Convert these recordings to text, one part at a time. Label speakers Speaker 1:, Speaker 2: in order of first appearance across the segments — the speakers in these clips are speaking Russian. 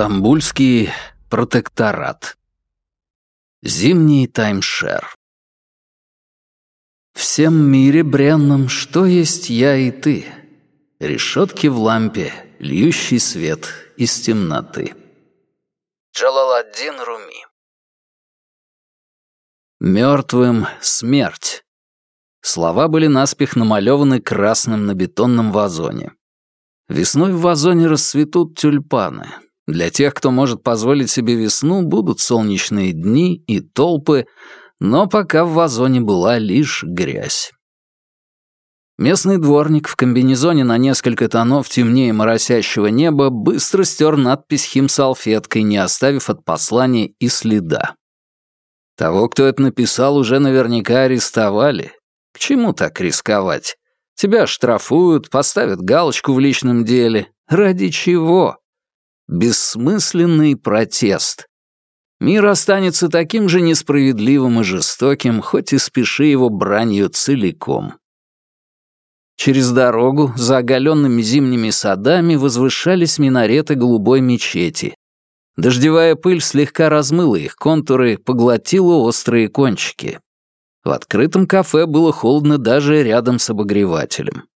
Speaker 1: Стамбульский протекторат. Зимний таймшер. Всем мире бренном, что есть я и ты. Решетки в лампе, льющий свет из темноты. Джалаладдин Руми. Мертвым смерть. Слова были наспех намалеваны красным на бетонном вазоне. Весной в вазоне расцветут тюльпаны. Для тех, кто может позволить себе весну, будут солнечные дни и толпы, но пока в вазоне была лишь грязь. Местный дворник в комбинезоне на несколько тонов темнее моросящего неба быстро стер надпись химсалфеткой, не оставив от послания и следа. Того, кто это написал, уже наверняка арестовали. К чему так рисковать? Тебя штрафуют, поставят галочку в личном деле. Ради чего? Бессмысленный протест. Мир останется таким же несправедливым и жестоким, хоть и спеши его бранью целиком. Через дорогу, за оголенными зимними садами, возвышались минареты голубой мечети. Дождевая пыль слегка размыла их контуры, поглотила острые кончики. В открытом кафе было холодно даже рядом с обогревателем.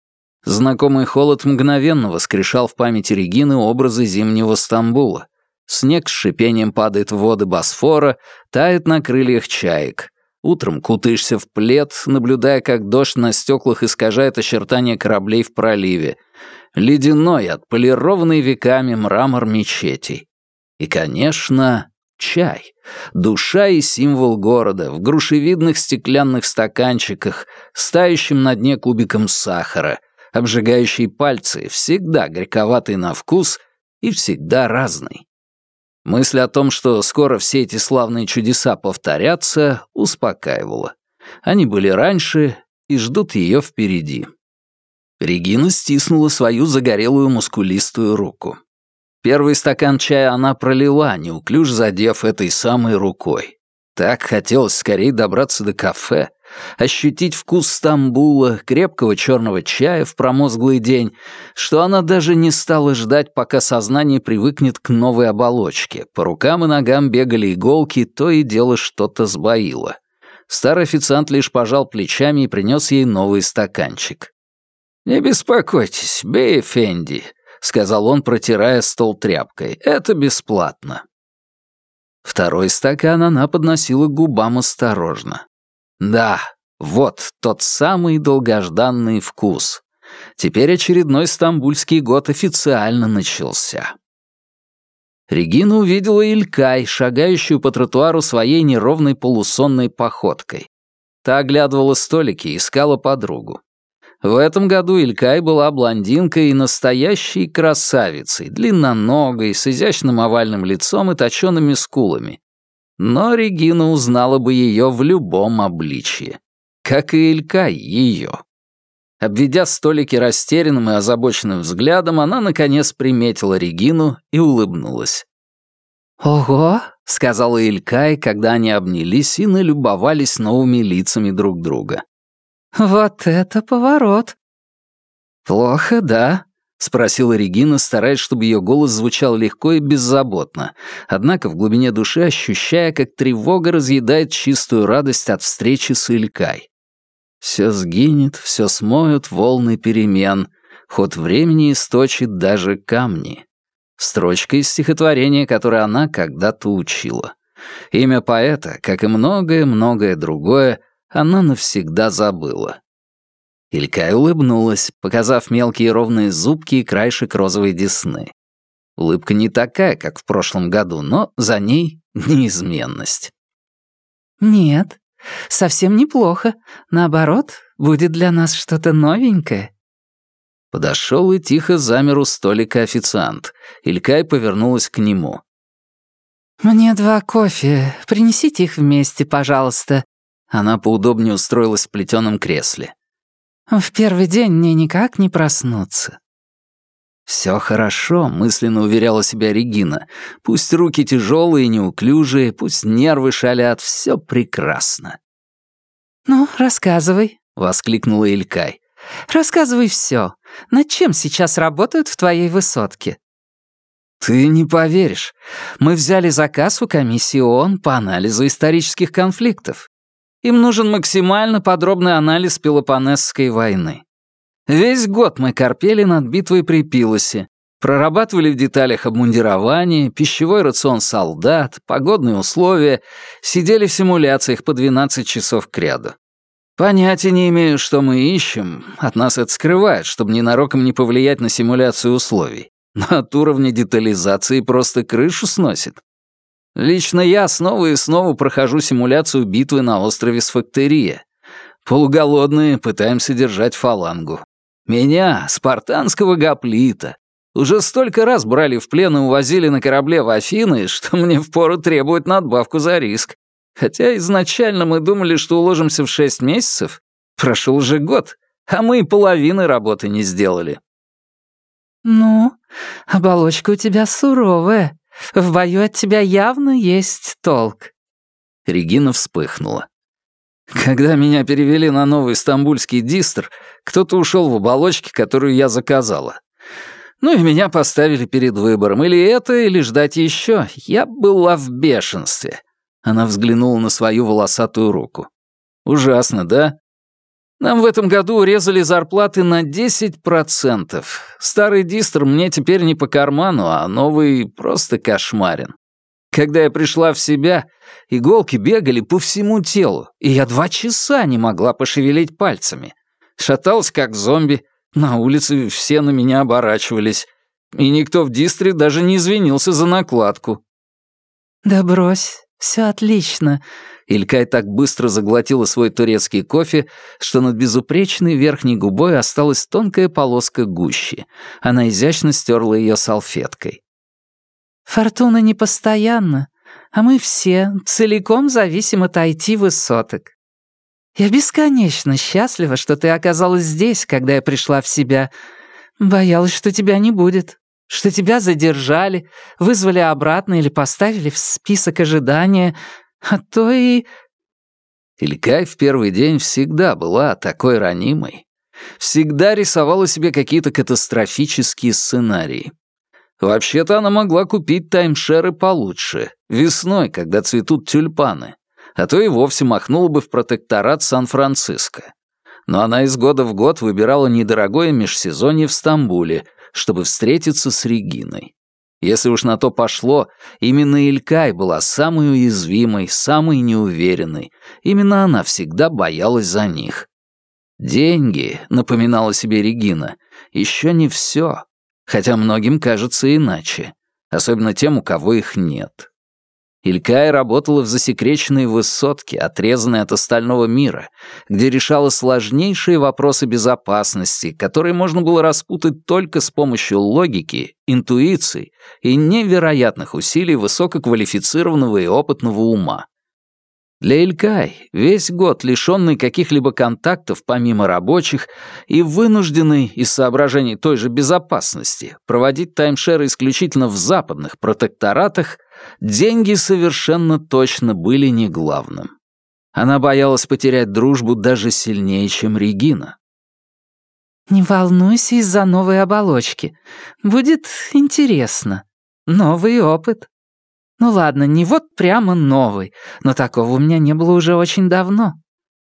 Speaker 1: Знакомый холод мгновенно воскрешал в памяти Регины образы зимнего Стамбула. Снег с шипением падает в воды Босфора, тает на крыльях чаек. Утром кутаешься в плед, наблюдая, как дождь на стеклах искажает очертания кораблей в проливе. Ледяной, отполированный веками мрамор мечетей. И, конечно, Чай. Душа и символ города в грушевидных стеклянных стаканчиках, стающим на дне кубиком сахара, обжигающий пальцы, всегда горьковатый на вкус и всегда разный. Мысль о том, что скоро все эти славные чудеса повторятся, успокаивала. Они были раньше и ждут ее впереди. Регина стиснула свою загорелую мускулистую руку. Первый стакан чая она пролила, неуклюже задев этой самой рукой. Так хотелось скорее добраться до кафе, ощутить вкус Стамбула, крепкого черного чая в промозглый день, что она даже не стала ждать, пока сознание привыкнет к новой оболочке. По рукам и ногам бегали иголки, то и дело что-то сбоило. Старый официант лишь пожал плечами и принес ей новый стаканчик. «Не беспокойтесь, бей, Фенди», — сказал он, протирая стол тряпкой. «Это бесплатно». Второй стакан она подносила к губам осторожно. Да, вот тот самый долгожданный вкус. Теперь очередной стамбульский год официально начался. Регина увидела Илькай, шагающую по тротуару своей неровной полусонной походкой. Та оглядывала столики и искала подругу. В этом году Илькай была блондинкой и настоящей красавицей, длинноногой, с изящным овальным лицом и точёными скулами. Но Регина узнала бы ее в любом обличье. Как и Илькай ее. Обведя столики растерянным и озабоченным взглядом, она наконец приметила Регину и улыбнулась.
Speaker 2: «Ого!»
Speaker 1: — сказала Илькай, когда они обнялись и налюбовались новыми лицами друг друга.
Speaker 2: «Вот это поворот!»
Speaker 1: «Плохо, да?» — спросила Регина, стараясь, чтобы ее голос звучал легко и беззаботно, однако в глубине души ощущая, как тревога разъедает чистую радость от встречи с Илькай. Все сгинет, все смоют волны перемен, ход времени источит даже камни. Строчка из стихотворения, которое она когда-то учила. Имя поэта, как и многое-многое другое, она навсегда забыла. Илькай улыбнулась, показав мелкие ровные зубки и краешек розовой десны. Улыбка не такая, как в прошлом году, но за ней неизменность.
Speaker 2: «Нет, совсем неплохо. Наоборот, будет для нас что-то новенькое».
Speaker 1: Подошел и тихо замер у столика официант. Илькай повернулась к нему.
Speaker 2: «Мне два кофе. Принесите их вместе, пожалуйста.
Speaker 1: Она поудобнее устроилась в плетеном кресле.
Speaker 2: «В первый день мне никак не проснуться».
Speaker 1: «Все хорошо», — мысленно уверяла себя Регина. «Пусть руки тяжелые и неуклюжие, пусть нервы шалят, все прекрасно».
Speaker 2: «Ну, рассказывай», —
Speaker 1: воскликнула Илькай.
Speaker 2: «Рассказывай все. Над чем сейчас работают в твоей высотке?»
Speaker 1: Ты не поверишь. Мы взяли заказ у комиссии ООН по анализу исторических конфликтов. Им нужен максимально подробный анализ Пелопонесской войны. Весь год мы корпели над битвой при Пилосе, прорабатывали в деталях обмундирование, пищевой рацион солдат, погодные условия, сидели в симуляциях по 12 часов кряду. Понятия не имею, что мы ищем, от нас это скрывает, чтобы ненароком не повлиять на симуляцию условий. Но от уровня детализации просто крышу сносит. Лично я снова и снова прохожу симуляцию битвы на острове Сфактерия. Полуголодные пытаемся держать фалангу. Меня, спартанского гоплита, уже столько раз брали в плен и увозили на корабле в Афины, что мне впору требует надбавку за риск. Хотя изначально мы думали, что уложимся в шесть месяцев. Прошел уже год, а мы и половины работы не сделали.
Speaker 2: «Ну, оболочка у тебя суровая. В бою от тебя явно есть толк».
Speaker 1: Регина вспыхнула. Когда меня перевели на новый стамбульский дистр, кто-то ушел в оболочке, которую я заказала. Ну и меня поставили перед выбором. Или это, или ждать еще. Я была в бешенстве. Она взглянула на свою волосатую руку. Ужасно, да? Нам в этом году урезали зарплаты на 10%. Старый дистр мне теперь не по карману, а новый просто кошмарен. Когда я пришла в себя, иголки бегали по всему телу, и я два часа не могла пошевелить пальцами. Шаталась как зомби, на улице все на меня оборачивались, и никто в дистре даже не извинился за накладку.
Speaker 2: «Да брось, все отлично».
Speaker 1: Илькай так быстро заглотила свой турецкий кофе, что над безупречной верхней губой осталась тонкая полоска гущи. Она изящно стерла ее салфеткой.
Speaker 2: «Фортуна непостоянна, а мы все целиком зависим от IT-высоток. Я бесконечно счастлива, что ты оказалась здесь, когда я пришла в себя. Боялась, что тебя не будет, что тебя задержали, вызвали обратно или поставили в список ожидания, а то и...»
Speaker 1: Илькай в первый день всегда была такой ранимой. Всегда рисовала себе какие-то катастрофические сценарии. Вообще-то она могла купить таймшеры получше, весной, когда цветут тюльпаны, а то и вовсе махнула бы в протекторат Сан-Франциско. Но она из года в год выбирала недорогое межсезонье в Стамбуле, чтобы встретиться с Региной. Если уж на то пошло, именно Илькай была самой уязвимой, самой неуверенной. Именно она всегда боялась за них. «Деньги», — напоминала себе Регина, — «еще не все, хотя многим кажется иначе, особенно тем, у кого их нет». Илькай работала в засекреченной высотке, отрезанной от остального мира, где решала сложнейшие вопросы безопасности, которые можно было распутать только с помощью логики, интуиции и невероятных усилий высококвалифицированного и опытного ума. Для Илькай, весь год лишенный каких-либо контактов помимо рабочих и вынужденный из соображений той же безопасности проводить таймшеры исключительно в западных протекторатах, деньги совершенно точно были не главным. Она боялась потерять дружбу даже сильнее, чем Регина.
Speaker 2: «Не волнуйся из-за новой оболочки. Будет интересно. Новый опыт». Ну ладно, не вот прямо новый, но такого у меня не было уже очень давно.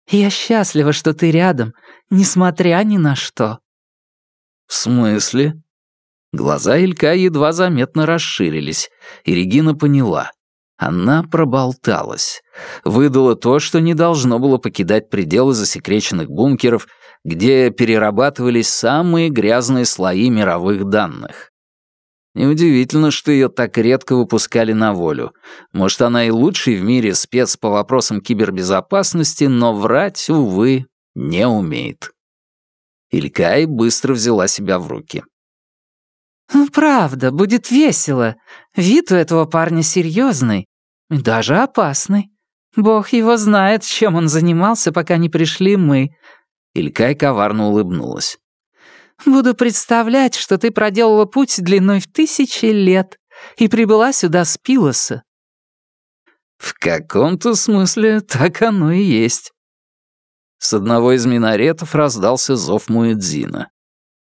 Speaker 2: Я счастлива, что ты рядом, несмотря ни на что».
Speaker 1: «В смысле?» Глаза Илька едва заметно расширились, и Регина поняла. Она проболталась. Выдала то, что не должно было покидать пределы засекреченных бункеров, где перерабатывались самые грязные слои мировых данных. Неудивительно, что ее так редко выпускали на волю. Может, она и лучший в мире спец по вопросам кибербезопасности, но врать, увы, не умеет. Илькай быстро взяла себя в руки.
Speaker 2: «Ну, «Правда, будет весело. Вид у этого парня серьезный, даже опасный. Бог его знает, чем он занимался, пока не пришли мы».
Speaker 1: Илькай коварно улыбнулась.
Speaker 2: Буду представлять, что ты проделала путь длиной в тысячи лет и прибыла сюда с Пилоса».
Speaker 1: «В каком-то смысле так оно и есть». С одного из минаретов раздался зов Муэдзина.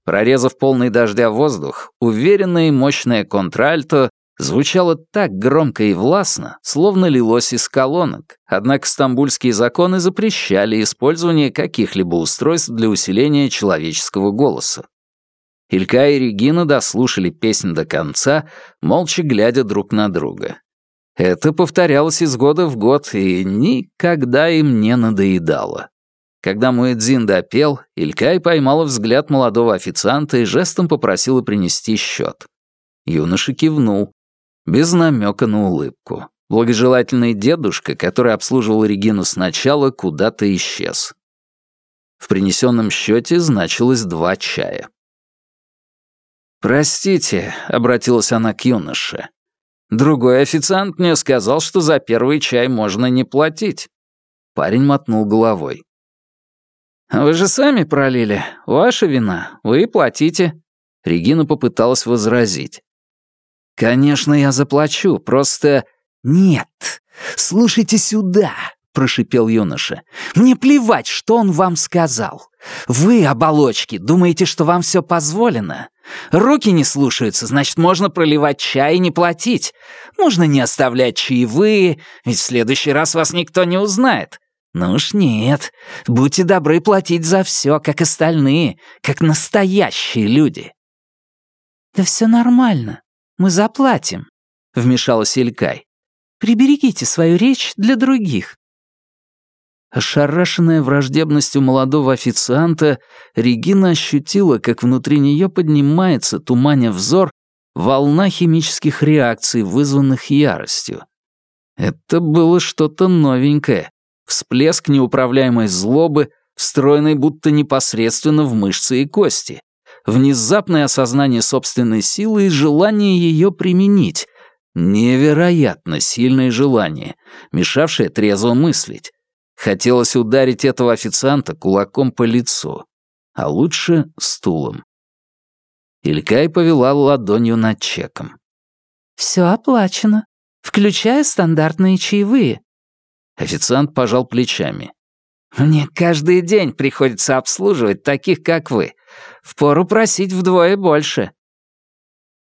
Speaker 1: Прорезав полный дождя воздух, уверенное и мощное контральто звучало так громко и властно, словно лилось из колонок, однако стамбульские законы запрещали использование каких-либо устройств для усиления человеческого голоса. Илька и Регина дослушали песнь до конца, молча глядя друг на друга. Это повторялось из года в год и никогда им не надоедало. Когда Муэдзин допел, Илькай поймала взгляд молодого официанта и жестом попросила принести счет. Юноша кивнул, без намека на улыбку. Благожелательный дедушка, который обслуживал Регину сначала, куда-то исчез. В принесенном счете значилось два чая. «Простите», — обратилась она к юноше. «Другой официант мне сказал, что за первый чай можно не платить». Парень мотнул головой. «Вы же сами пролили. Ваша вина. Вы платите». Регина попыталась возразить. «Конечно, я заплачу, просто...» «Нет, слушайте сюда», — прошипел юноша. «Мне плевать, что он вам сказал. Вы, оболочки, думаете, что вам все позволено? Руки не слушаются, значит, можно проливать чай и не платить. Можно не оставлять чаевые, ведь в следующий раз вас никто не узнает. Ну уж нет, будьте добры платить за все, как остальные, как настоящие люди». «Да все нормально, мы заплатим», — вмешалась Илькай. «Приберегите свою речь для других». Ошарашенная враждебностью молодого официанта, Регина ощутила, как внутри нее поднимается, туманя взор, волна химических реакций, вызванных яростью. Это было что-то новенькое, всплеск неуправляемой злобы, встроенной будто непосредственно в мышцы и кости, внезапное осознание собственной силы и желание ее применить, невероятно сильное желание, мешавшее трезво мыслить. Хотелось ударить этого официанта кулаком по лицу, а лучше стулом. Илькай повела ладонью над чеком. «Все оплачено, включая стандартные чаевые». Официант пожал плечами. «Мне каждый день приходится обслуживать таких, как вы. Впору просить вдвое больше».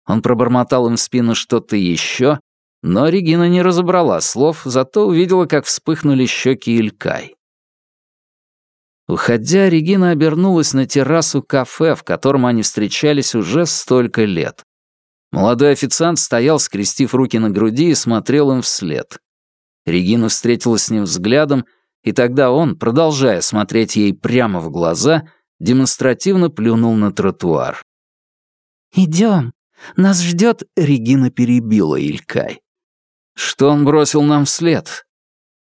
Speaker 1: Он пробормотал им в спину что-то еще, но Регина не разобрала слов, зато увидела, как вспыхнули щеки Илькай. Уходя, Регина обернулась на террасу кафе, в котором они встречались уже столько лет. Молодой официант стоял, скрестив руки на груди и смотрел им вслед. Регина встретилась с ним взглядом, и тогда он, продолжая смотреть ей прямо в глаза, демонстративно плюнул на тротуар. «Идем, нас ждет...» — Регина перебила Илькай. Что он бросил нам вслед?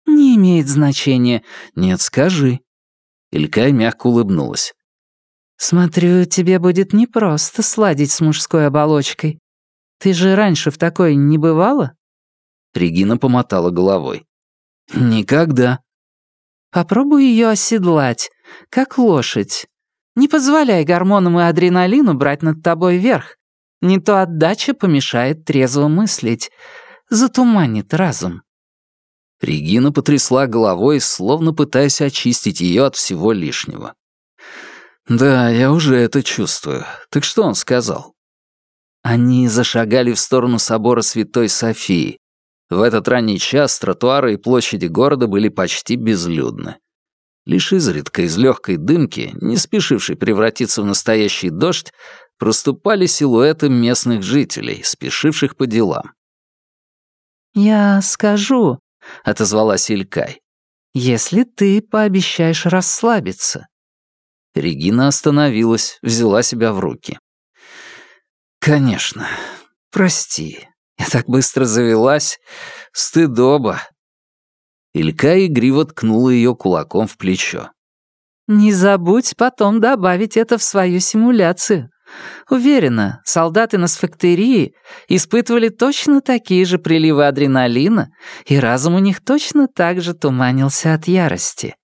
Speaker 1: Не имеет значения. Нет, скажи. Илькай мягко улыбнулась. Смотрю, тебе будет непросто сладить с мужской оболочкой. Ты же раньше в такой не бывала? Регина помотала головой. Никогда. Попробуй ее оседлать, как лошадь. Не позволяй гормонам и адреналину брать над тобой верх. Не то отдача помешает трезво мыслить затуманит разум». Регина потрясла головой, словно пытаясь очистить ее от всего лишнего. «Да, я уже это чувствую. Так что он сказал?» Они зашагали в сторону собора Святой Софии. В этот ранний час тротуары и площади города были почти безлюдны. Лишь изредка из легкой дымки, не спешившей превратиться в настоящий дождь, проступали силуэты местных жителей, спешивших по делам. «Я скажу», — отозвалась Илькай, «если ты пообещаешь расслабиться». Регина остановилась, взяла себя в руки. «Конечно. Прости. Я так быстро завелась. Стыдоба». Илька игриво ткнула ее кулаком в плечо. «Не забудь потом добавить это в свою симуляцию. Уверена, солдаты на сфактерии испытывали точно такие же приливы адреналина, и разум у них точно так же туманился от ярости.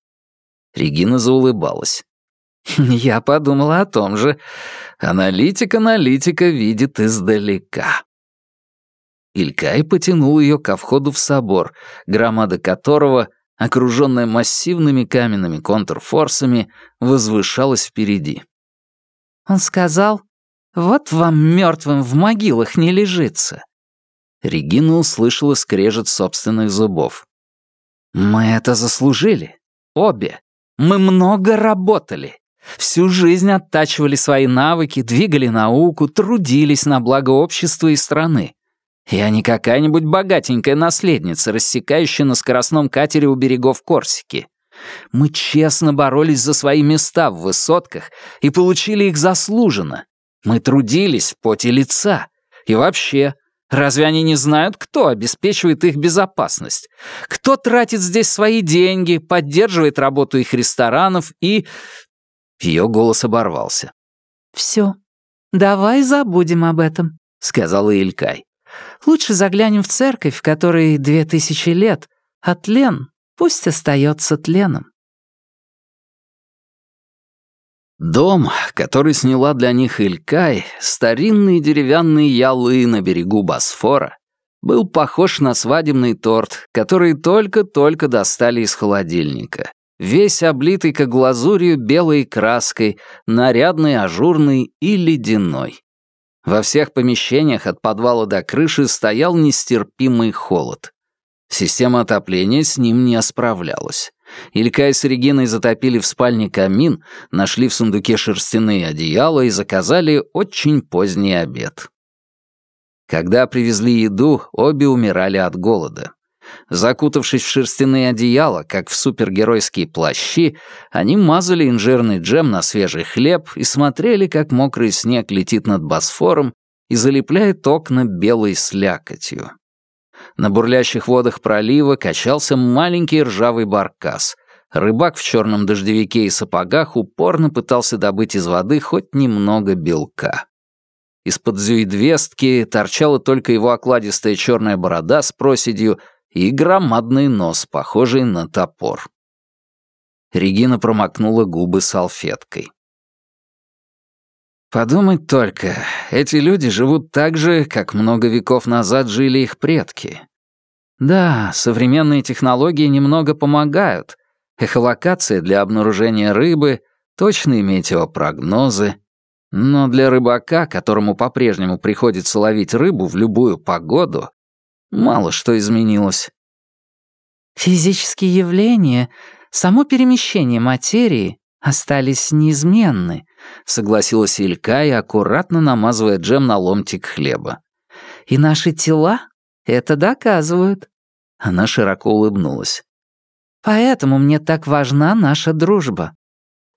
Speaker 1: Регина заулыбалась. «Я подумала о том же. Аналитик аналитика видит издалека». Илькай потянул ее ко входу в собор, громада которого, окруженная массивными каменными контрфорсами, возвышалась впереди.
Speaker 2: Он сказал, «Вот вам мертвым в могилах не лежится».
Speaker 1: Регина услышала скрежет собственных зубов.
Speaker 2: «Мы это заслужили. Обе. Мы много работали. Всю жизнь оттачивали свои навыки, двигали науку, трудились на благо общества и страны. Я не какая-нибудь богатенькая наследница, рассекающая на скоростном катере у берегов Корсики. Мы честно боролись за свои места в высотках и получили их заслуженно. Мы трудились в поте лица. И вообще, разве они не знают, кто обеспечивает их безопасность? Кто тратит здесь свои деньги, поддерживает работу их ресторанов и... Ее голос оборвался. «Все, давай забудем об этом», — сказала Илькай. «Лучше заглянем в церковь, которой две тысячи лет, а тлен пусть остается тленом».
Speaker 1: Дом, который сняла для них Илькай, старинные деревянные ялы на берегу Босфора, был похож на свадебный торт, который только-только достали из холодильника весь облитый как глазурью белой краской, нарядный, ажурный и ледяной. Во всех помещениях от подвала до крыши стоял нестерпимый холод. Система отопления с ним не справлялась. Илькай с Региной затопили в спальне камин, нашли в сундуке шерстяные одеяла и заказали очень поздний обед. Когда привезли еду, обе умирали от голода. Закутавшись в шерстяные одеяла, как в супергеройские плащи, они мазали инжирный джем на свежий хлеб и смотрели, как мокрый снег летит над Босфором и залепляет окна белой слякотью. На бурлящих водах пролива качался маленький ржавый баркас. Рыбак в черном дождевике и сапогах упорно пытался добыть из воды хоть немного белка. Из-под зюидвестки торчала только его окладистая черная борода с проседью и громадный нос, похожий на топор. Регина промокнула губы салфеткой. Подумать только, эти люди живут так же, как много веков назад жили их предки. Да, современные технологии немного помогают. Эхолокация для обнаружения рыбы, точные метеопрогнозы. Но для рыбака, которому по-прежнему приходится ловить рыбу в любую погоду, Мало что изменилось.
Speaker 2: Физические явления, само перемещение материи остались неизменны, согласилась Илькая, аккуратно намазывая джем на ломтик хлеба. И наши тела это доказывают. Она широко улыбнулась. Поэтому мне так важна наша дружба.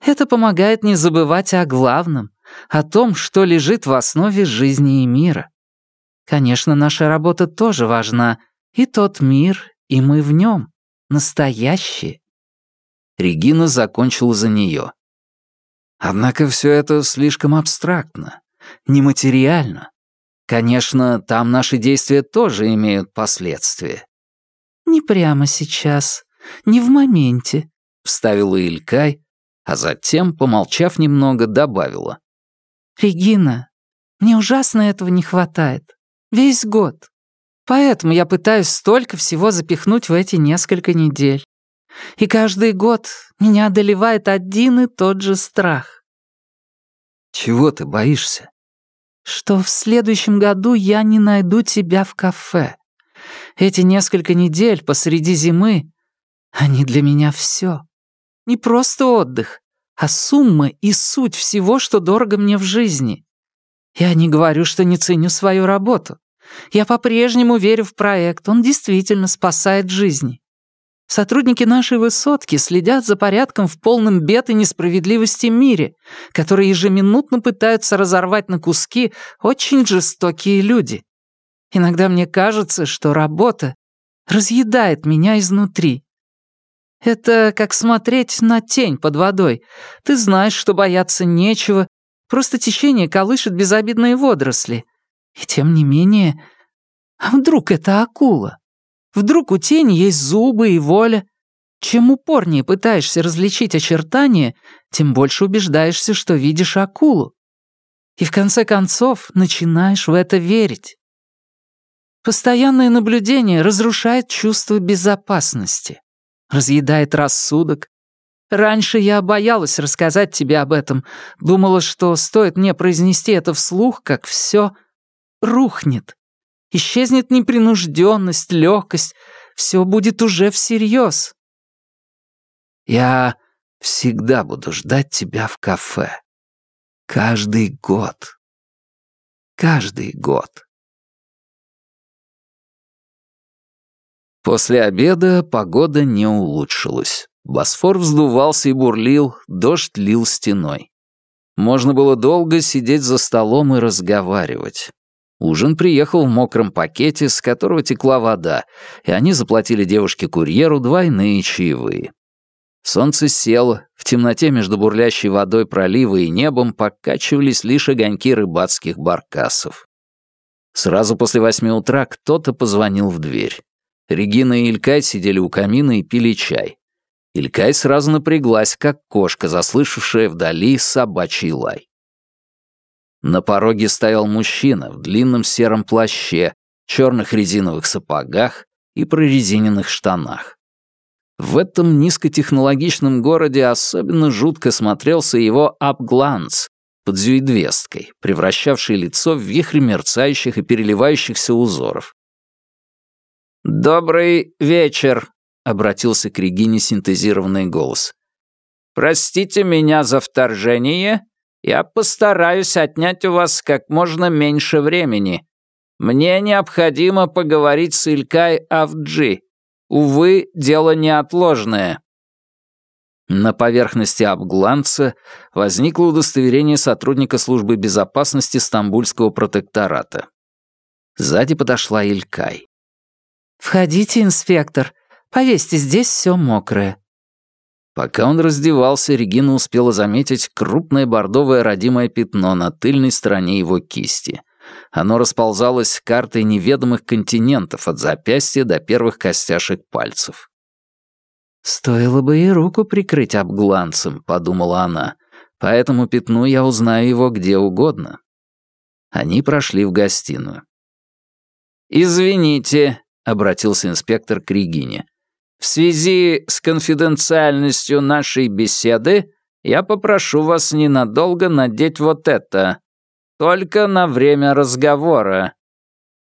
Speaker 2: Это помогает не забывать о главном, о том, что лежит в основе жизни и мира. Конечно, наша работа тоже важна. И тот мир, и мы в нем. Настоящие.
Speaker 1: Регина закончила за нее. Однако все это слишком абстрактно, нематериально. Конечно, там наши действия тоже имеют последствия.
Speaker 2: «Не прямо сейчас, не в моменте», —
Speaker 1: вставила Илькай, а затем, помолчав немного, добавила.
Speaker 2: «Регина, мне ужасно этого не хватает. Весь год. Поэтому я пытаюсь столько всего запихнуть в эти несколько недель. И каждый год меня одолевает один и тот же страх.
Speaker 1: Чего ты боишься?
Speaker 2: Что в следующем году я не найду тебя в кафе. Эти несколько недель посреди зимы, они для меня все. Не просто отдых, а сумма и суть всего, что дорого мне в жизни. Я не говорю, что не ценю свою работу. Я по-прежнему верю в проект, он действительно спасает жизни. Сотрудники нашей высотки следят за порядком в полном бед и несправедливости мире, который ежеминутно пытаются разорвать на куски очень жестокие люди. Иногда мне кажется, что работа разъедает меня изнутри. Это как смотреть на тень под водой. Ты знаешь, что бояться нечего, просто течение колышет безобидные водоросли. И тем не менее... А вдруг это акула? Вдруг у тени есть зубы и воля? Чем упорнее пытаешься различить очертания, тем больше убеждаешься, что видишь акулу. И в конце концов начинаешь в это верить. Постоянное наблюдение разрушает чувство безопасности, разъедает рассудок, Раньше я боялась рассказать тебе об этом. Думала, что стоит мне произнести это вслух, как все рухнет. Исчезнет непринужденность, легкость. Все будет уже всерьез.
Speaker 1: Я всегда буду ждать тебя в кафе. Каждый год. Каждый год. После обеда погода не улучшилась. Босфор вздувался и бурлил, дождь лил стеной. Можно было долго сидеть за столом и разговаривать. Ужин приехал в мокром пакете, с которого текла вода, и они заплатили девушке-курьеру двойные чаевые. Солнце село, в темноте между бурлящей водой пролива и небом покачивались лишь огоньки рыбацких баркасов. Сразу после восьми утра кто-то позвонил в дверь. Регина и Илькай сидели у камина и пили чай. Илькай сразу напряглась, как кошка, заслышавшая вдали собачий лай. На пороге стоял мужчина в длинном сером плаще, черных резиновых сапогах и прорезиненных штанах. В этом низкотехнологичном городе особенно жутко смотрелся его апгланс под зюидвесткой, превращавший лицо в вихрь мерцающих и переливающихся узоров. «Добрый вечер», — обратился к Регине синтезированный голос. «Простите меня за вторжение. Я постараюсь отнять у вас как можно меньше времени. Мне необходимо поговорить с Илькай Авджи. Увы, дело неотложное». На поверхности обгланца возникло удостоверение сотрудника службы безопасности Стамбульского протектората. Сзади подошла Илькай.
Speaker 2: «Входите, инспектор. Повесьте, здесь все мокрое».
Speaker 1: Пока он раздевался, Регина успела заметить крупное бордовое родимое пятно на тыльной стороне его кисти. Оно расползалось картой неведомых континентов от запястья до первых костяшек пальцев.
Speaker 2: «Стоило бы и руку прикрыть обгланцем», — подумала она. «По этому пятну я узнаю его где угодно». Они прошли в гостиную. «Извините», — обратился инспектор к Регине. В связи с конфиденциальностью нашей беседы я попрошу вас ненадолго надеть вот это. Только на время разговора».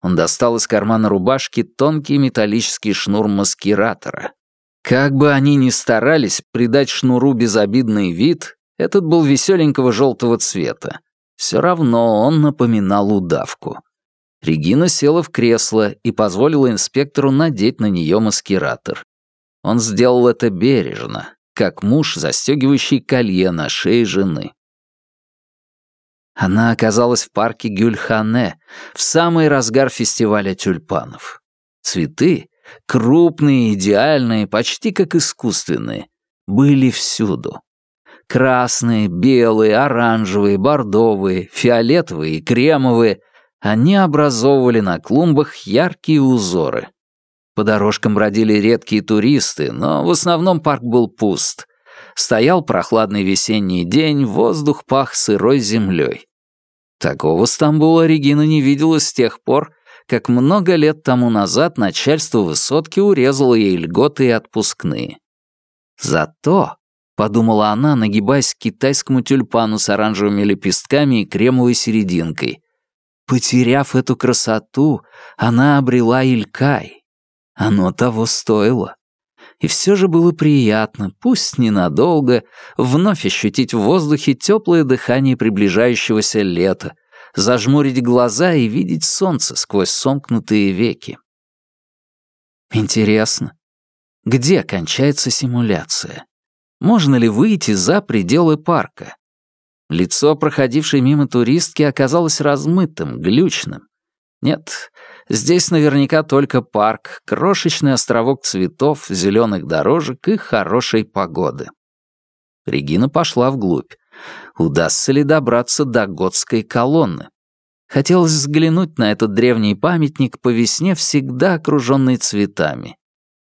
Speaker 2: Он достал из кармана рубашки тонкий металлический шнур маскиратора. Как бы они ни старались придать шнуру безобидный вид, этот был веселенького желтого цвета. Все равно он напоминал удавку. Регина села в кресло и позволила инспектору надеть на нее маскиратор. Он сделал это бережно, как муж, застегивающий колье на шее жены. Она оказалась в парке Гюльхане, в самый разгар фестиваля тюльпанов. Цветы, крупные, идеальные, почти как искусственные, были всюду. Красные, белые, оранжевые, бордовые, фиолетовые и кремовые, они образовывали на клумбах яркие узоры. По дорожкам бродили редкие туристы, но в основном парк был пуст. Стоял прохладный весенний день, воздух пах сырой землей. Такого Стамбула Регина не видела с тех пор, как много лет тому назад начальство высотки урезало ей льготы и отпускные. Зато, подумала она, нагибаясь к китайскому тюльпану с оранжевыми лепестками и кремовой серединкой, потеряв эту красоту, она обрела Илькай. Оно того стоило. И все же было приятно, пусть ненадолго, вновь ощутить в воздухе теплое дыхание приближающегося лета, зажмурить глаза и видеть солнце сквозь сомкнутые веки. Интересно, где кончается симуляция? Можно ли выйти за пределы парка? Лицо проходившей мимо туристки оказалось размытым, глючным. Нет, Здесь наверняка только парк, крошечный островок цветов, зеленых дорожек и хорошей погоды. Регина пошла вглубь. Удастся ли добраться до готской колонны? Хотелось взглянуть на этот древний памятник по весне, всегда окруженный цветами.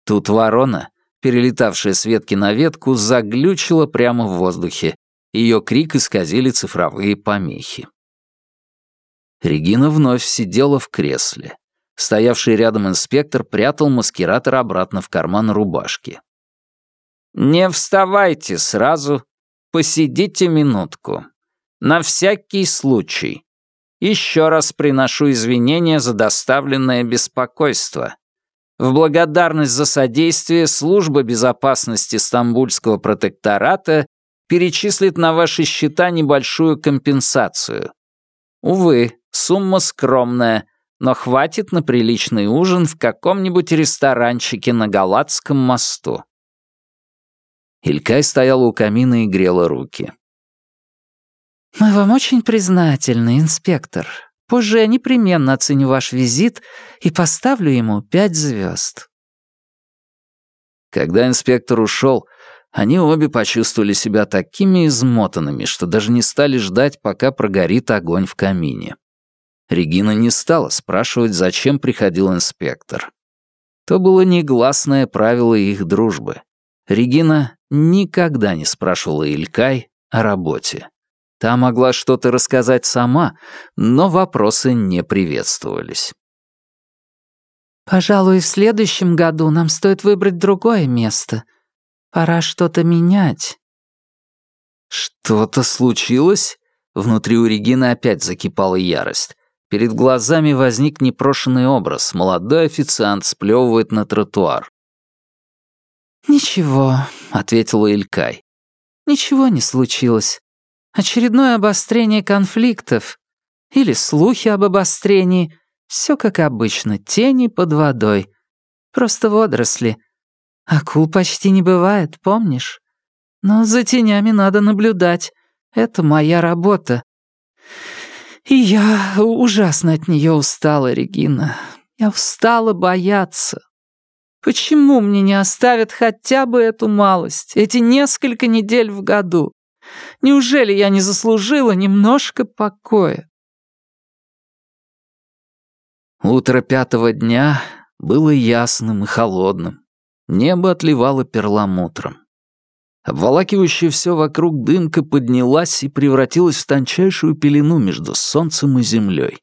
Speaker 2: Тут ворона, перелетавшая с ветки на ветку, заглючила прямо в воздухе. Ее крик исказили цифровые помехи. Регина вновь сидела в кресле. Стоявший рядом инспектор прятал маскиратор обратно в карман рубашки.
Speaker 1: «Не вставайте сразу, посидите минутку. На всякий случай. Еще раз приношу извинения за доставленное беспокойство. В благодарность за содействие служба безопасности Стамбульского протектората перечислит на ваши счета небольшую компенсацию. Увы, сумма скромная, но хватит на приличный ужин в каком-нибудь ресторанчике на Галатском мосту. Илькай стояла у камина и грела руки.
Speaker 2: «Мы вам очень признательны, инспектор. Позже я непременно оценю ваш визит и поставлю ему пять звезд».
Speaker 1: Когда инспектор ушел, они обе почувствовали себя такими измотанными, что даже не стали ждать, пока прогорит огонь в камине. Регина не стала спрашивать, зачем приходил инспектор. То было негласное правило их дружбы. Регина никогда не спрашивала Илькай о работе. Та могла что-то рассказать сама, но вопросы не приветствовались.
Speaker 2: «Пожалуй, в следующем году нам стоит выбрать другое место. Пора что-то менять».
Speaker 1: «Что-то случилось?» Внутри у Регины опять закипала ярость. Перед глазами возник непрошенный образ. Молодой официант сплевывает на тротуар.
Speaker 2: «Ничего», — ответила Илькай. «Ничего не случилось. Очередное обострение конфликтов. Или слухи об обострении. Все как обычно, тени под водой. Просто водоросли. Акул почти не бывает, помнишь? Но за тенями надо наблюдать. Это моя работа. И я ужасно от нее устала, Регина. Я устала бояться. Почему мне не оставят хотя бы эту малость, эти несколько недель в году? Неужели я не заслужила немножко покоя?
Speaker 1: Утро пятого дня было ясным и холодным. Небо отливало перламутром. Обволакивающая все вокруг дымка поднялась и превратилась в тончайшую пелену между солнцем и землей.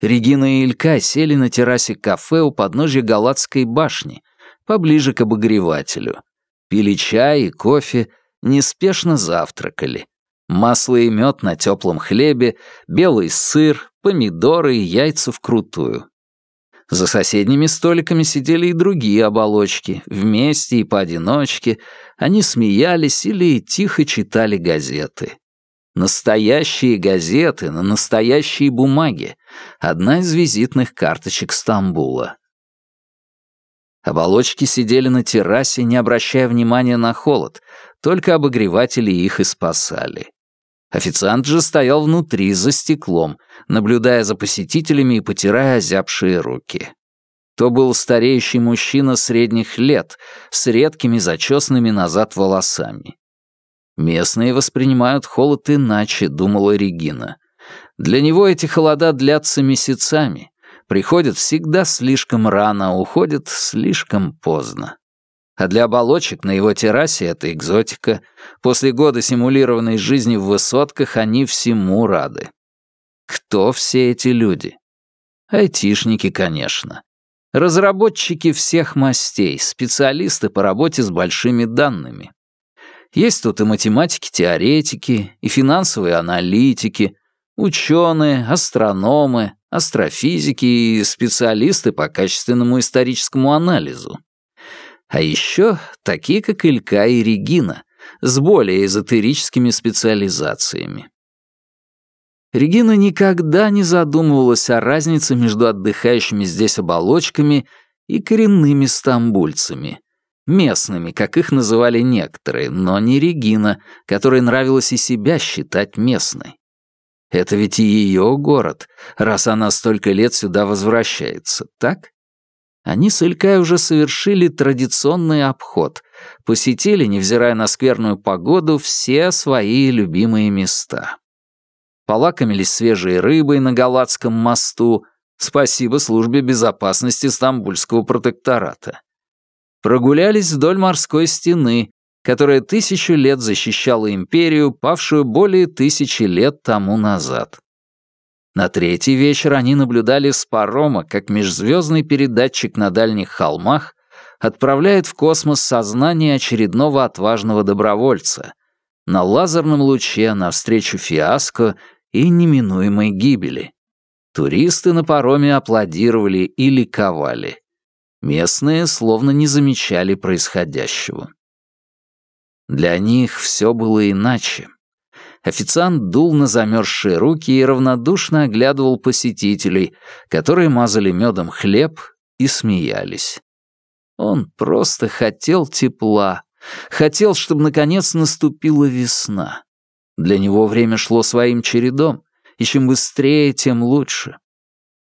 Speaker 1: Регина и Илькай сели на террасе кафе у подножья Галатской башни, поближе к обогревателю. Пили чай и кофе, неспешно завтракали. Масло и мед на теплом хлебе, белый сыр, помидоры и яйца вкрутую. За соседними столиками сидели и другие оболочки, вместе и поодиночке. Они смеялись или тихо читали газеты. Настоящие газеты на настоящей бумаге. Одна из визитных карточек Стамбула. Оболочки сидели на террасе, не обращая внимания на холод, только обогреватели их и спасали. Официант же стоял внутри, за стеклом, наблюдая за посетителями и потирая озябшие руки. То был стареющий мужчина средних лет, с редкими зачесанными назад волосами. «Местные воспринимают холод иначе», — думала Регина. «Для него эти холода длятся месяцами, приходят всегда слишком рано, уходят слишком поздно. А для оболочек на его террасе это экзотика. После года симулированной жизни в высотках они всему рады. Кто все эти люди? Айтишники, конечно. Разработчики всех мастей, специалисты по работе с большими данными. Есть тут и математики-теоретики, и финансовые аналитики, ученые, астрономы, астрофизики и специалисты по качественному историческому анализу. А еще такие, как Илька и Регина, с более эзотерическими специализациями. Регина никогда не задумывалась о разнице между отдыхающими здесь оболочками и коренными стамбульцами. Местными, как их называли некоторые, но не Регина, которой нравилось и себя считать местной. Это ведь и ее город, раз она столько лет сюда возвращается, так? Они с Илькой уже совершили традиционный обход, посетили, невзирая на скверную погоду, все свои любимые места. Полакомились свежей рыбой на Галатском мосту, спасибо службе безопасности Стамбульского протектората. Прогулялись вдоль морской стены, которая тысячу лет защищала империю, павшую более тысячи лет тому назад. На третий вечер они наблюдали с парома, как межзвездный передатчик на дальних холмах отправляет в космос сознание очередного отважного добровольца на лазерном луче навстречу фиаско и неминуемой гибели. Туристы на пароме аплодировали и ликовали. Местные словно не замечали происходящего. Для них все было иначе. Официант дул на замерзшие руки и равнодушно оглядывал посетителей, которые мазали медом хлеб и смеялись. Он просто хотел тепла, хотел, чтобы наконец наступила весна. Для него время шло своим чередом, и чем быстрее, тем лучше.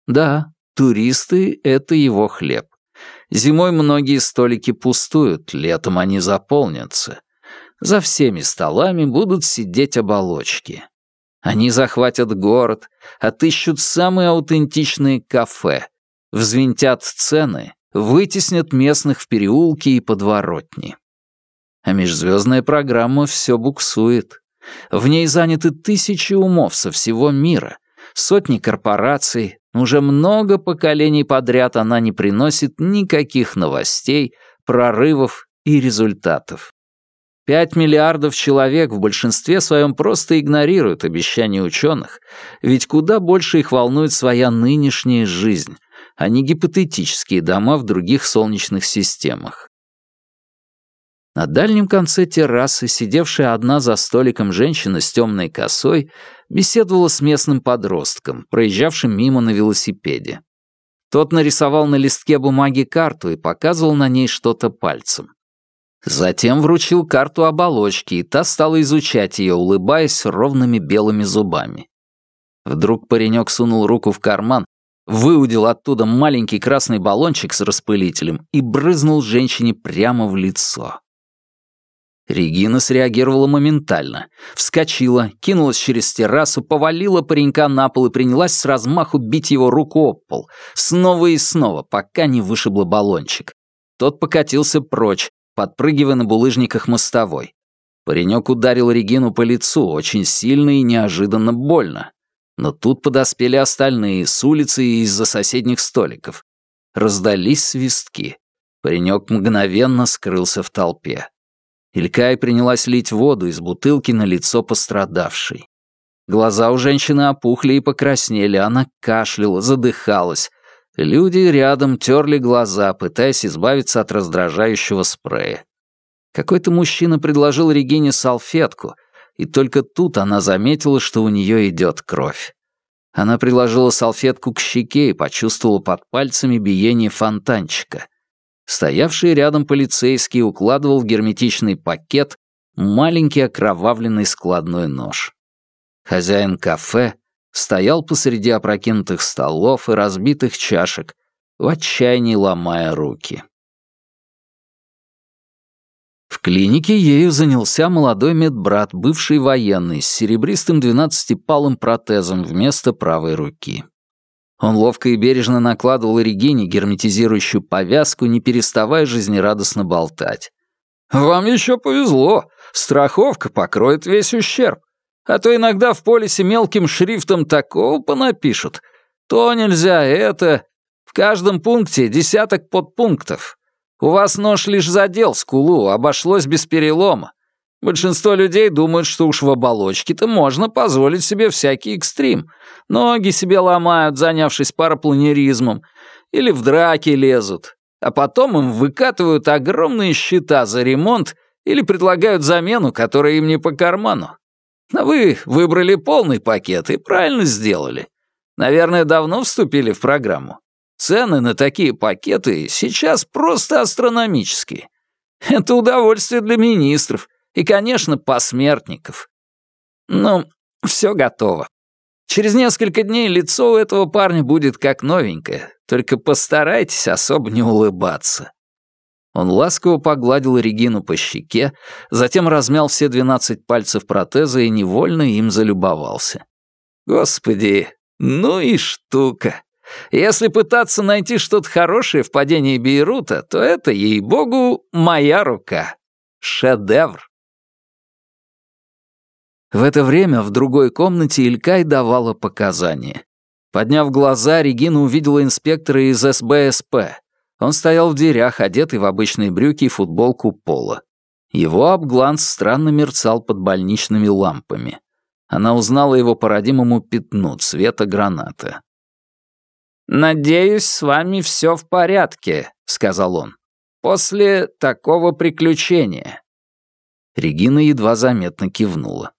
Speaker 1: Да, туристы — это его хлеб. Зимой многие столики пустуют, летом они заполнятся. За всеми столами будут сидеть оболочки. Они захватят город, отыщут самые аутентичные кафе, взвинтят цены, вытеснят местных в переулки и подворотни. А межзвездная программа все буксует. В ней заняты тысячи умов со всего мира, сотни корпораций, уже много поколений подряд она не приносит никаких новостей, прорывов и результатов. Пять миллиардов человек в большинстве своем просто игнорируют обещания ученых, ведь куда больше их волнует своя нынешняя жизнь, а не гипотетические дома в других солнечных системах. На дальнем конце террасы, сидевшая одна за столиком женщина с темной косой, беседовала с местным подростком, проезжавшим мимо на велосипеде. Тот нарисовал на листке бумаги карту и показывал на ней что-то пальцем. Затем вручил карту оболочки, и та стала изучать ее, улыбаясь ровными белыми зубами. Вдруг паренек сунул руку в карман, выудил оттуда маленький красный баллончик с распылителем и брызнул женщине прямо в лицо. Регина среагировала моментально. Вскочила, кинулась через террасу, повалила паренька на пол и принялась с размаху бить его руку об пол, снова и снова, пока не вышибла баллончик. Тот покатился прочь, подпрыгивая на булыжниках мостовой. Паренек ударил Регину по лицу очень сильно и неожиданно больно. Но тут подоспели остальные с улицы и из-за соседних столиков. Раздались свистки. Паренек мгновенно скрылся в толпе. Илькай принялась лить воду из бутылки на лицо пострадавшей. Глаза у женщины опухли и покраснели, она кашляла, задыхалась, Люди рядом терли глаза, пытаясь избавиться от раздражающего спрея. Какой-то мужчина предложил Регине салфетку, и только тут она заметила, что у нее идет кровь. Она приложила салфетку к щеке и почувствовала под пальцами биение фонтанчика. Стоявший рядом полицейский укладывал в герметичный пакет маленький окровавленный складной нож. Хозяин кафе стоял посреди опрокинутых столов и разбитых чашек, в отчаянии ломая руки. В клинике ею занялся молодой медбрат, бывший военный, с серебристым двенадцатипалым протезом вместо правой руки. Он ловко и бережно накладывал Регине герметизирующую повязку, не переставая жизнерадостно болтать. «Вам еще повезло. Страховка покроет весь ущерб. А то иногда в полисе мелким шрифтом такого понапишут. То нельзя, это... В каждом пункте десяток подпунктов. У вас нож лишь задел скулу, обошлось без перелома. Большинство людей думают, что уж в оболочке-то можно позволить себе всякий экстрим. Ноги себе ломают, занявшись парапланеризмом, или в драки лезут. А потом им выкатывают огромные счета за ремонт или предлагают замену, которая им не по карману. Но вы выбрали полный пакет и правильно сделали. Наверное, давно вступили в программу. Цены на такие пакеты сейчас просто астрономические. Это удовольствие для министров и, конечно, посмертников. Ну, все готово. Через несколько дней лицо у этого парня будет как новенькое, только постарайтесь особо не улыбаться. Он ласково погладил Регину по щеке, затем размял все двенадцать пальцев протеза и невольно им залюбовался. Господи, ну и штука. Если пытаться найти что-то хорошее в падении Бейрута, то это, ей-богу, моя рука. Шедевр. В это время в другой комнате Илькай давала показания. Подняв глаза, Регина увидела инспектора из СБСП. Он стоял в дверях, одетый в обычные брюки и футболку пола. Его обгланс странно мерцал под больничными лампами. Она узнала его по родимому пятну цвета граната. «Надеюсь, с вами все в порядке», — сказал он. «После такого приключения». Регина едва заметно кивнула.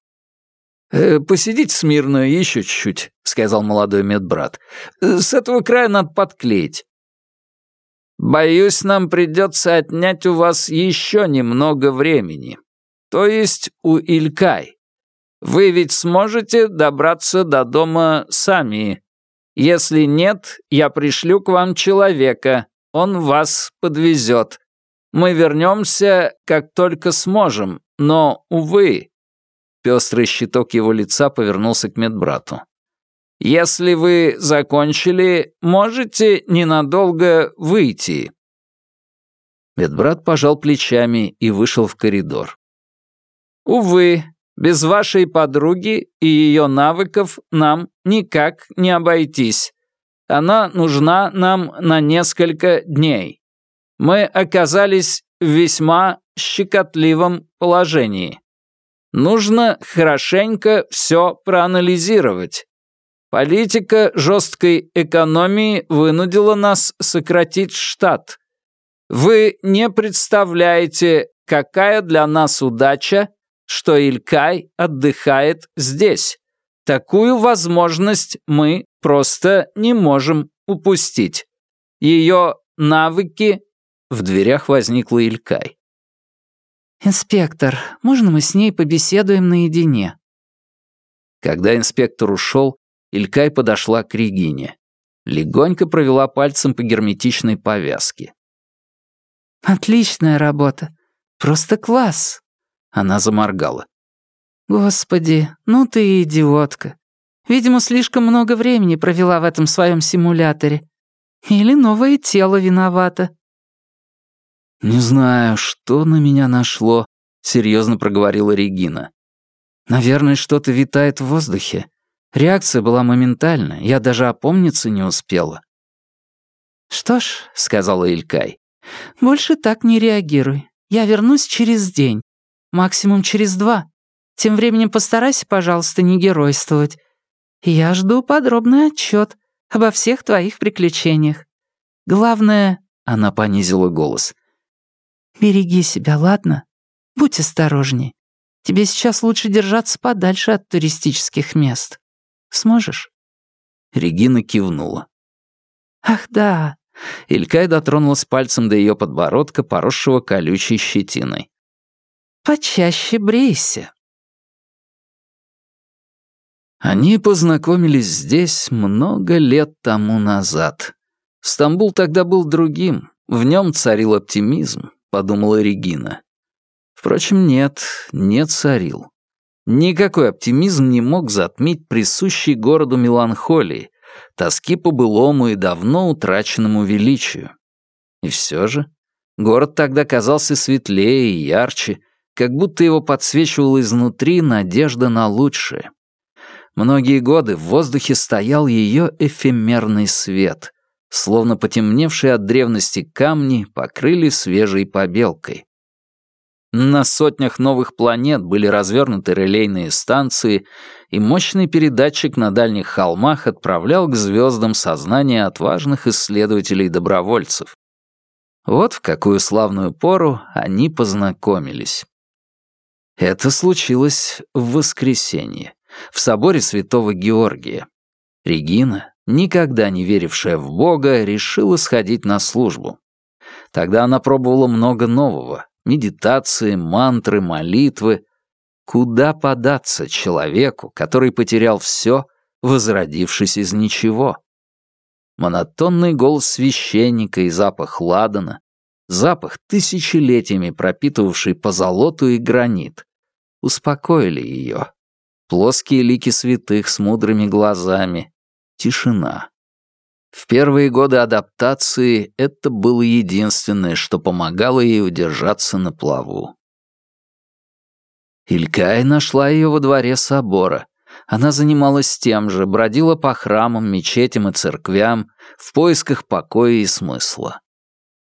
Speaker 1: «Э, «Посидите смирно еще чуть-чуть», — сказал молодой медбрат. «С этого края надо подклеить». «Боюсь, нам придется отнять у вас еще немного времени. То есть у Илькай. Вы ведь сможете добраться до дома сами. Если нет, я пришлю к вам человека. Он вас подвезет. Мы вернемся, как только сможем, но, увы...» Пестрый щиток его лица повернулся к медбрату. Если вы закончили, можете ненадолго выйти». Медбрат пожал плечами и вышел в коридор. «Увы, без вашей подруги и ее навыков нам никак не обойтись. Она нужна нам на несколько дней. Мы оказались в весьма щекотливом положении. Нужно хорошенько все проанализировать. Политика жесткой экономии вынудила нас сократить штат. Вы не представляете, какая для нас удача, что Илькай отдыхает здесь. Такую возможность мы просто не можем упустить. Ее навыки... В дверях возникла Илькай.
Speaker 2: «Инспектор, можно мы с ней побеседуем наедине?»
Speaker 1: Когда инспектор ушел, Илькай подошла к Регине. Легонько провела пальцем по герметичной повязке.
Speaker 2: «Отличная работа. Просто класс!»
Speaker 1: Она заморгала.
Speaker 2: «Господи, ну ты идиотка. Видимо, слишком много времени провела в этом своем симуляторе. Или новое тело виновато».
Speaker 1: «Не знаю, что на меня нашло», — серьезно проговорила Регина. «Наверное, что-то витает в воздухе. Реакция была моментальная, я даже опомниться не успела.
Speaker 2: «Что ж», — сказала Илькай, — «больше так не реагируй. Я вернусь через день, максимум через два. Тем временем постарайся, пожалуйста, не геройствовать. Я жду подробный отчет обо всех твоих приключениях. Главное...» — она понизила голос. «Береги себя, ладно? Будь осторожней. Тебе сейчас лучше держаться подальше от туристических мест». Сможешь?»
Speaker 1: Регина кивнула.
Speaker 2: «Ах, да!»
Speaker 1: Илькай дотронулась пальцем до ее подбородка, поросшего колючей щетиной.
Speaker 2: «Почаще брейся».
Speaker 1: Они познакомились здесь много лет тому назад. Стамбул тогда был другим, в нем царил оптимизм, подумала Регина. Впрочем, нет, не царил. Никакой оптимизм не мог затмить присущей городу меланхолии, тоски по былому и давно утраченному величию. И все же город тогда казался светлее и ярче, как будто его подсвечивала изнутри надежда на лучшее. Многие годы в воздухе стоял ее эфемерный свет, словно потемневшие от древности камни покрыли свежей побелкой. На сотнях новых планет были развернуты релейные станции, и мощный передатчик на дальних холмах отправлял к звездам сознание отважных исследователей-добровольцев. Вот в какую славную пору они познакомились. Это случилось в воскресенье, в соборе святого Георгия. Регина, никогда не верившая в Бога, решила сходить на службу. Тогда она пробовала много нового, медитации, мантры, молитвы. Куда податься человеку, который потерял все, возродившись из ничего? Монотонный голос священника и запах ладана, запах, тысячелетиями пропитывавший позолоту и гранит, успокоили ее. Плоские лики святых с мудрыми глазами, тишина. В первые годы адаптации это было единственное, что помогало ей удержаться на плаву. Илькай нашла ее во дворе собора. Она занималась тем же, бродила по храмам, мечетям и церквям в поисках покоя и смысла.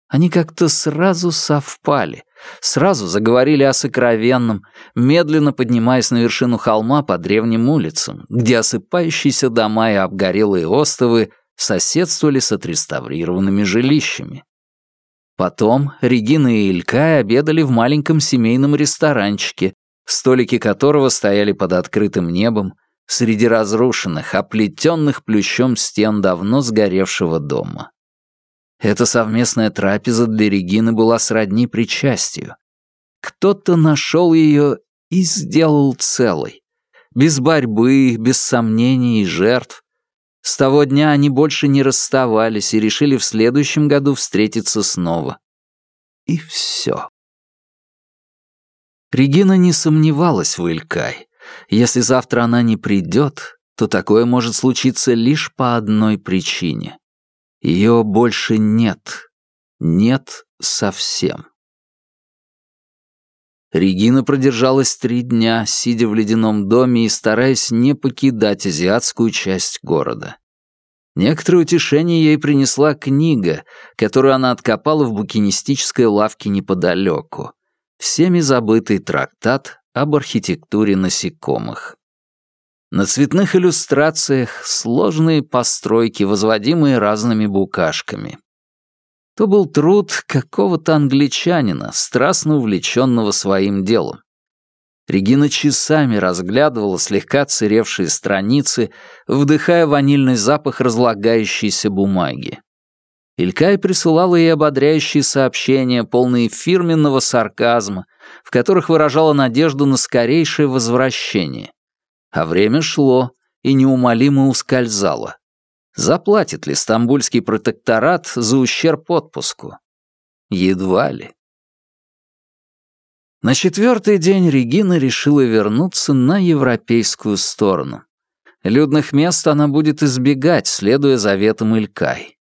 Speaker 1: Они как-то сразу совпали, сразу заговорили о сокровенном, медленно поднимаясь на вершину холма по древним улицам, где осыпающиеся дома и обгорелые остовы соседствовали с отреставрированными жилищами. Потом Регина и Илькай обедали в маленьком семейном ресторанчике, столики которого стояли под открытым небом, среди разрушенных, оплетенных плющом стен давно сгоревшего дома. Эта совместная трапеза для Регины была сродни причастию. Кто-то нашел ее и сделал целой. Без борьбы, без сомнений и жертв. С того дня они больше не расставались и решили в следующем году встретиться снова. И все. Регина не сомневалась в Илькай. Если завтра она не придет, то такое может случиться лишь по одной причине. Ее больше нет. Нет совсем. Регина продержалась три дня, сидя в ледяном доме и стараясь не покидать азиатскую часть города. Некоторое утешение ей принесла книга, которую она откопала в букинистической лавке неподалеку. Всеми забытый трактат об архитектуре насекомых. На цветных иллюстрациях сложные постройки, возводимые разными букашками. То был труд какого-то англичанина, страстно увлеченного своим делом. Регина часами разглядывала слегка церевшие страницы, вдыхая ванильный запах разлагающейся бумаги. Илькай присылала ей ободряющие сообщения, полные фирменного сарказма, в которых выражала надежду на скорейшее возвращение. А время шло и неумолимо ускользало. Заплатит ли стамбульский протекторат за ущерб отпуску? Едва ли. На четвертый день Регина решила вернуться на европейскую сторону. Людных мест она будет избегать, следуя заветам Илькай.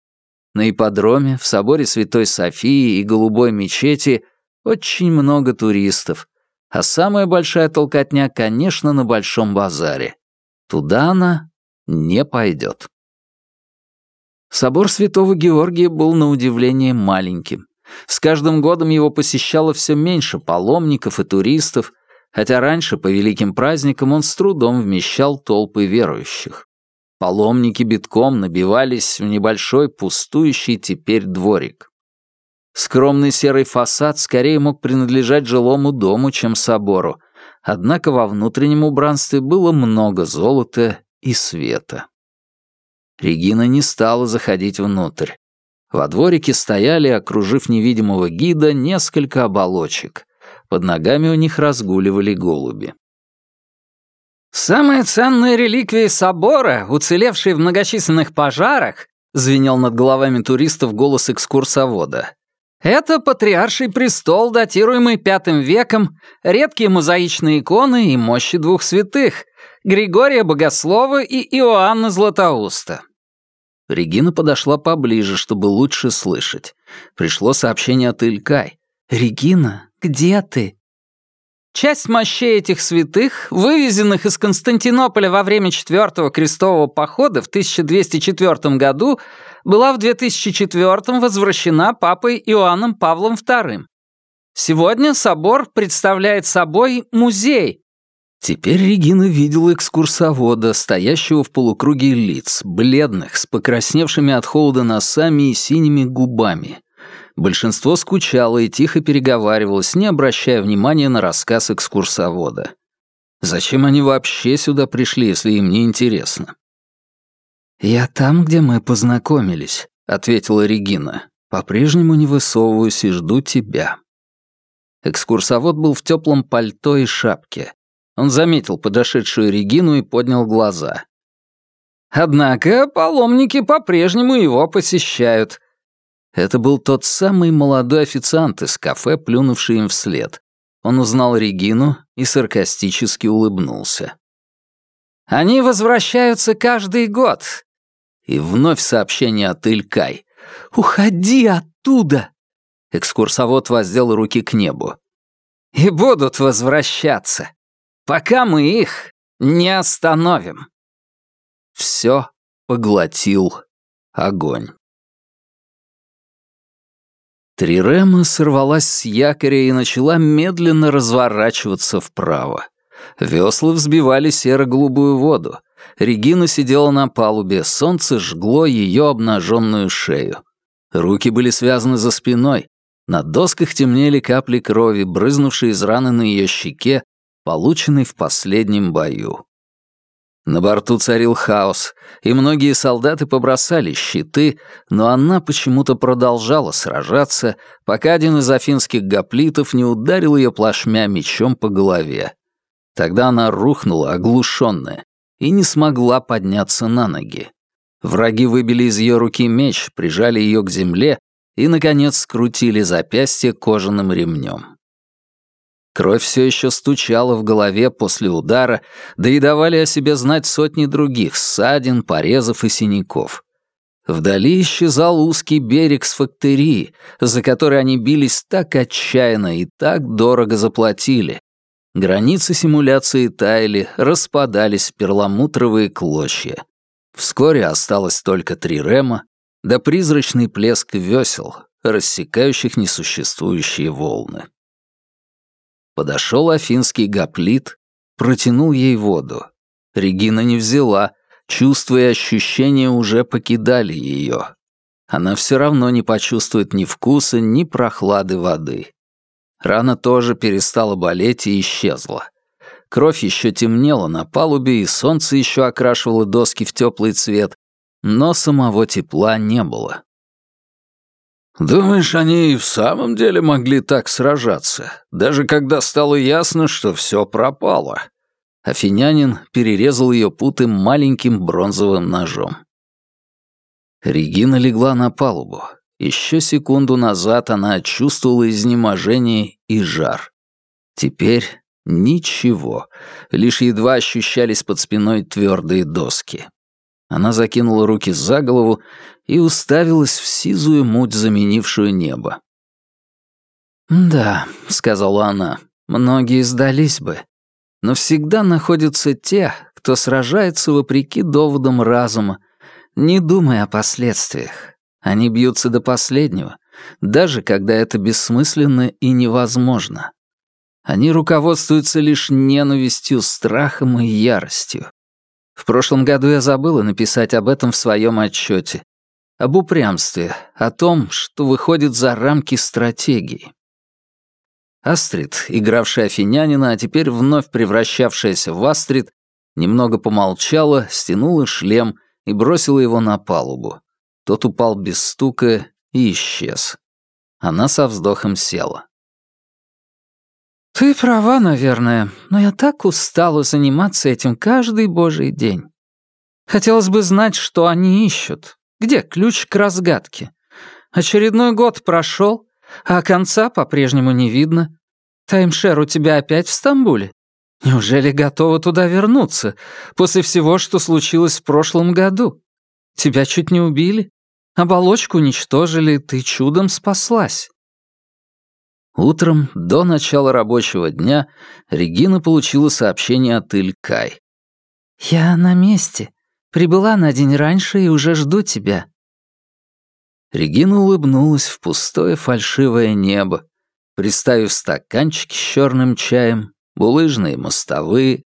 Speaker 1: На ипподроме, в соборе Святой Софии и Голубой мечети очень много туристов, а самая большая толкотня, конечно, на Большом базаре. Туда она не пойдет. Собор Святого Георгия был на удивление маленьким. С каждым годом его посещало все меньше паломников и туристов, хотя раньше по великим праздникам он с трудом вмещал толпы верующих. Паломники битком набивались в небольшой пустующий теперь дворик. Скромный серый фасад скорее мог принадлежать жилому дому, чем собору, однако во внутреннем убранстве было много золота и света. Регина не стала заходить внутрь. Во дворике стояли, окружив невидимого гида, несколько оболочек. Под ногами у них разгуливали голуби.
Speaker 2: «Самые ценные реликвии собора, уцелевшие в многочисленных пожарах», звенел над головами туристов голос экскурсовода. «Это патриарший престол, датируемый пятым веком, редкие мозаичные иконы и мощи двух святых — Григория Богослова и Иоанна Златоуста.
Speaker 1: Регина подошла поближе, чтобы лучше слышать. Пришло сообщение от Илькай.
Speaker 2: «Регина, где ты?» Часть мощей этих святых, вывезенных из Константинополя во время Четвертого крестового похода в 1204 году, была в 2004 возвращена папой Иоанном Павлом II. Сегодня собор представляет собой музей,
Speaker 1: Теперь Регина видела экскурсовода, стоящего в полукруге лиц, бледных, с покрасневшими от холода носами и синими губами. Большинство скучало и тихо переговаривалось, не обращая внимания на рассказ экскурсовода. Зачем они вообще сюда пришли, если им не интересно? «Я там, где мы познакомились», — ответила Регина. «По-прежнему не высовываюсь и жду тебя». Экскурсовод был в теплом пальто и шапке. Он заметил подошедшую Регину и поднял глаза.
Speaker 2: «Однако паломники по-прежнему его посещают».
Speaker 1: Это был тот самый молодой официант из кафе, плюнувший им вслед. Он узнал Регину и саркастически улыбнулся.
Speaker 2: «Они возвращаются каждый год».
Speaker 1: И вновь сообщение от Илькай.
Speaker 2: «Уходи оттуда!»
Speaker 1: Экскурсовод воздел руки к небу.
Speaker 2: «И будут возвращаться пока мы их не остановим.
Speaker 1: Все поглотил огонь. Трирема сорвалась с якоря и начала медленно разворачиваться вправо. Весла взбивали серо-голубую воду. Регина сидела на палубе, солнце жгло ее обнаженную шею. Руки были связаны за спиной. На досках темнели капли крови, брызнувшие из раны на ее щеке, полученной в последнем бою. На борту царил хаос, и многие солдаты побросали щиты, но она почему-то продолжала сражаться, пока один из афинских гоплитов не ударил ее плашмя мечом по голове. Тогда она рухнула, оглушенная, и не смогла подняться на ноги. Враги выбили из ее руки меч, прижали ее к земле и, наконец, скрутили запястье кожаным ремнем. Кровь все еще стучала в голове после удара, да и давали о себе знать сотни других ссадин, порезов и синяков. Вдали исчезал узкий берег с фактории, за который они бились так отчаянно и так дорого заплатили. Границы симуляции таяли, распадались перламутровые клочья. Вскоре осталось только три рема, да призрачный плеск весел, рассекающих несуществующие волны. Подошел афинский гоплит, протянул ей воду. Регина не взяла, чувства и ощущения уже покидали ее. Она все равно не почувствует ни вкуса, ни прохлады воды. Рана тоже перестала болеть и исчезла. Кровь еще темнела на палубе, и солнце еще окрашивало доски в теплый цвет, но самого тепла не было. «Думаешь, они и в самом деле могли так сражаться, даже когда стало ясно, что все пропало?» Афинянин перерезал ее путы маленьким бронзовым ножом. Регина легла на палубу. Еще секунду назад она чувствовала изнеможение и жар. Теперь ничего, лишь едва ощущались под спиной твердые доски. Она закинула руки за голову и уставилась в сизую муть, заменившую небо. «Да», — сказала она, — «многие сдались бы. Но всегда находятся те, кто сражается вопреки доводам разума, не думая о последствиях. Они бьются до последнего, даже когда это бессмысленно и невозможно. Они руководствуются лишь ненавистью, страхом и яростью. В прошлом году я забыла написать об этом в своем отчете, об упрямстве, о том, что выходит за рамки стратегии. Астрид, игравшая афинянина, а теперь вновь превращавшаяся в Астрид, немного помолчала, стянула шлем и бросила его на палубу. Тот упал без стука и исчез. Она со вздохом села. «Ты права, наверное, но я так устала заниматься этим каждый божий день. Хотелось бы знать, что они ищут, где ключ к разгадке? Очередной год прошел, а конца по-прежнему не видно. Таймшер у тебя опять в Стамбуле? Неужели готова туда вернуться, после всего, что случилось в прошлом году? Тебя чуть не убили? Оболочку уничтожили, ты чудом спаслась. Утром, до начала рабочего дня, Регина получила сообщение от Илькай. «Я на месте. Прибыла на день раньше и уже жду тебя». Регина улыбнулась в пустое фальшивое небо, приставив стаканчики с черным чаем, булыжные мостовые,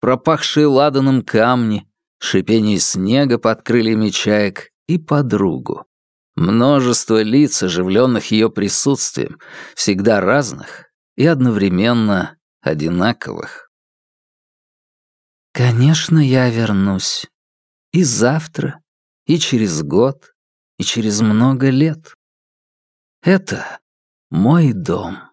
Speaker 1: пропахшие ладаном камни, шипение снега под крыльями чаек и подругу. Множество лиц, оживленных ее присутствием, всегда разных и одновременно одинаковых. «Конечно, я вернусь», и завтра, и через год, и через много лет. Это мой дом.